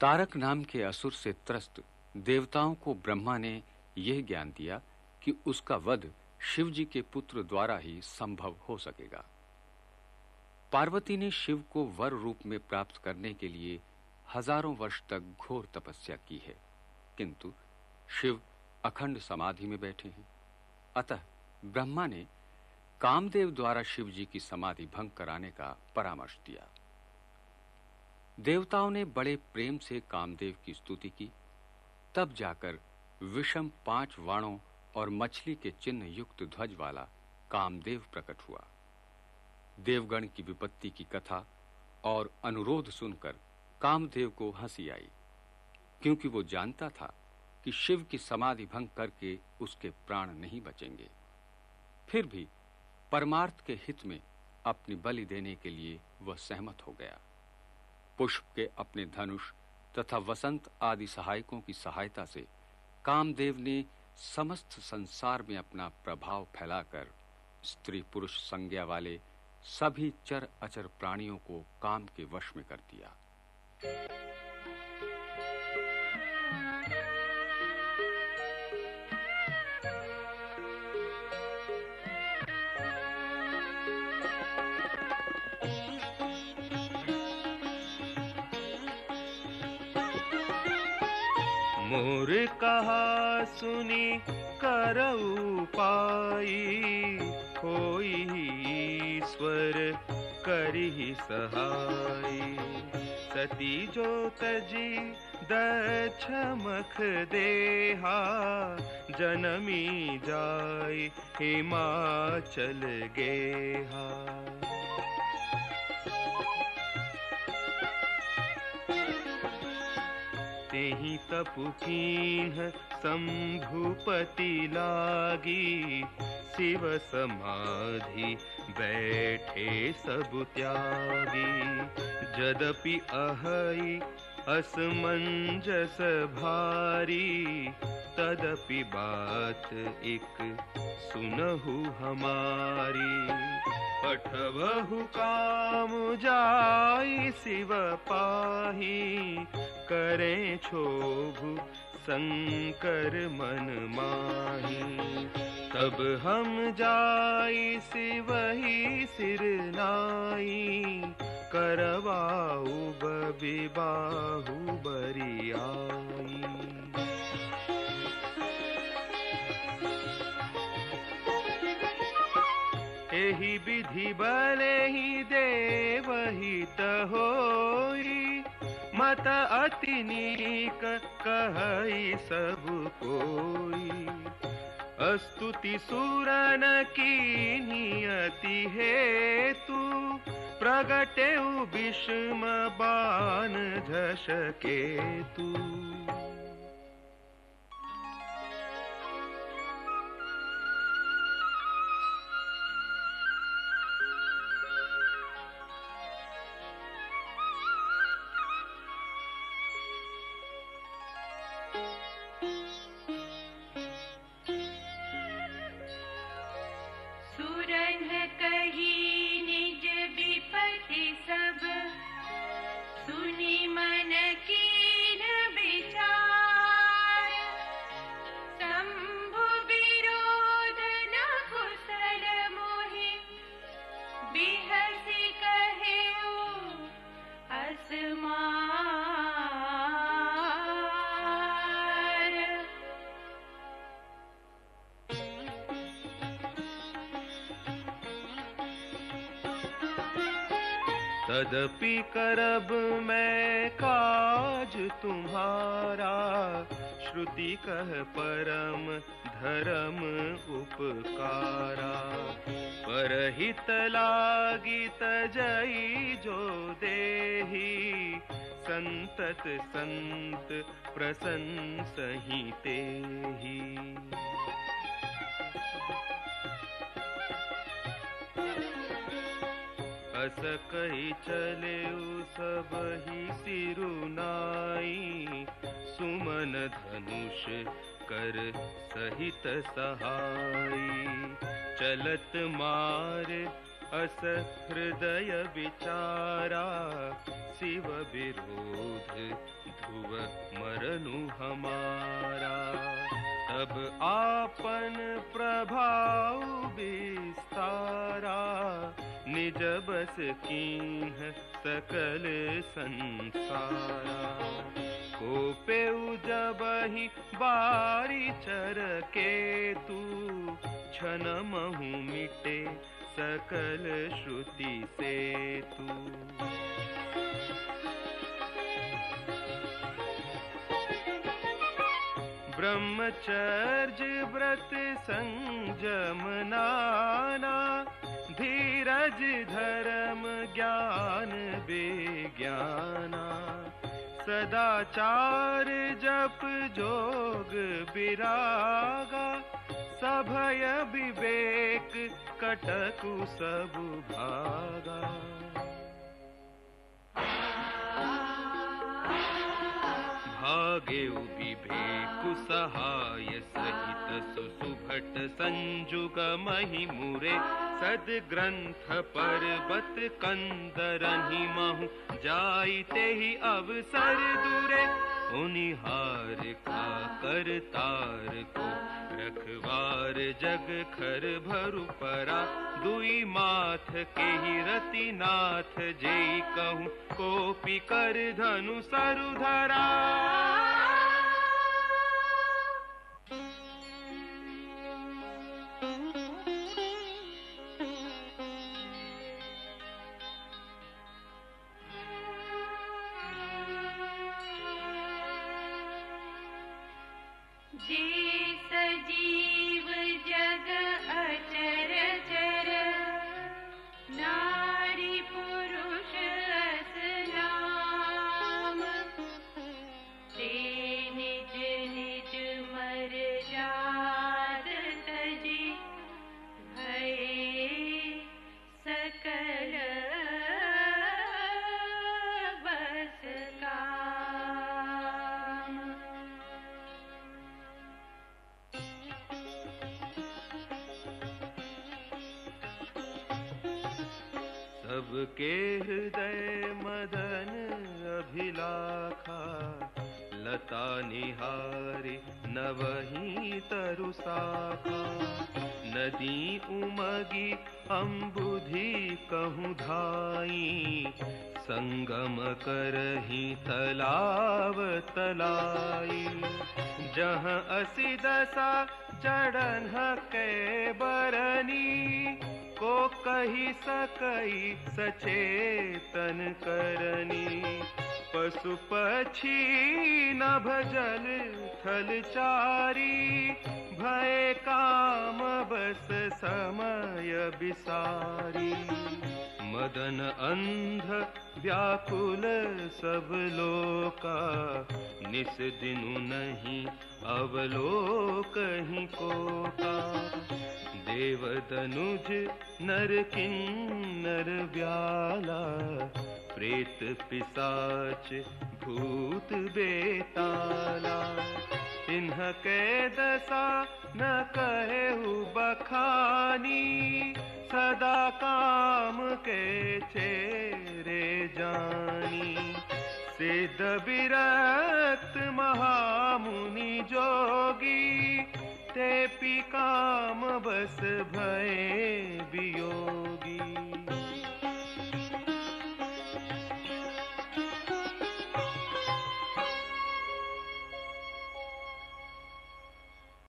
तारक नाम के असुर से त्रस्त देवताओं को ब्रह्मा ने यह ज्ञान दिया कि उसका वध शिव जी के पुत्र द्वारा ही संभव हो सकेगा। पार्वती ने शिव को वर रूप में प्राप्त करने के लिए हज़ारों वर्ष तक घोर तपस्या की है, किंतु शिव अखंड समाधि में बैठे हैं। अतः ब्रह्मा ने कामदेव द्वारा शिव जी की समाधि भंग कराने का परामर्श दिया। देवताओं ने बड़े प्रेम से कामदेव की स्तुति की। तब जाकर विषम पाँच वाणों और मछली के चिन्ह युक्त ध्वज वाला कामदेव प्रकट हुआ। देवगण की विपत्ति की कथा और अनुरोध सुनकर कामदेव को हँसी आई, क्योंकि वो जानता था कि शिव की समाधि भंग करके उसके प्राण नहीं बचेंगे। फिर भी परमार्थ के हित में अपनी बलि देने के लिए वह सहमत हो गया। पुष्प के अपने धनुष तथा वसंत आदि सहायकों की सहायता से कामदेव ने समस्त संसार में अपना प्रभाव फैलाकर स्त्री पुरुष संज्ञा वाले सभी चर अचर प्राणियों को काम के वश में कर दिया। मोर कहा सुनी करऊ पाई। होई ईश्वर करी सहाय। सती जो तजी दक्षमख देहा, जनमी जाय हिमाचल गेहा। तपुकीह शंभुपति लागी। शिव समाधि बैठे सब त्यागी। जदपि अहई असमंजस भारी, तदपि बात एक सुनहु हमारी। पठवहु काम जाई शिव पाही, करें छोभु शंकर मन माही। तब हम जाई सिवही सिर नाई, करवाऊ बिबाहु बरियाई। विधि बले ही देवहित होई। मत अति नीक कहई सब कोई। अस्तुति सुरन की नियति हेतु प्रगटे विषम बान झशके तू तदपि करब मैं काज तुम्हारा। श्रुति कह परम धर्म उपकारा। परहित लागित तजई जो देही, संतत संत प्रशंसहि तेहि अस कही चले सब ही सिरुनाई। सुमन धनुष कर सहित सहाई। चलत मार अस हृदय विचारा। शिव विरोध धुव मरनु हमारा। तब आपन प्रभाव विस्तारा। निज बस कीन सकल संसारा। को पे जब ही बारी चर के तू छन महु मिटे सकल श्रुति से तू। ब्रह्मचर्य व्रत संजम नाना धीरज धर्म ज्ञान विज्ञाना। सदाचार जप जोग विरागा। सभय विवेक कटकु सब भागा। भागे विवेकु सहाय सहित सुसुभट संजुग मही मुरे। सद ग्रंथ पर्वत कंदरहि महु, जाइते ही अवसर दूरे। उनिहार का करतार को रखवार जग खर भरु परा। दुई माथ के ही रति नाथ जेई कहूँ, कोपी कर धनु सरु धरा। जे सबके हृदय मदन अभिलाखा। लता निहारी नवही तरु शाखा नदी उमगी अम्बुधि कहूँ धाई। संगम करही तलाव तलाई। जहाँ असी दशा चढ़न के बरनी कही सकई सचेतन करनी। पशु पक्षी न भजल थल चारी। भय काम बस समय बिसारी। मदन अंध व्याकुल सब लोका। निस दिनु नहीं अवलोक ही को का देव तनुज नर किन्नर व्याला, प्रेत पिसाच भूत बेताला। इन्ह के दशा न कहे बखानी, सदा काम के चेरे जानी। सिद्ध विरक्त महामुनि बस भय वियोगी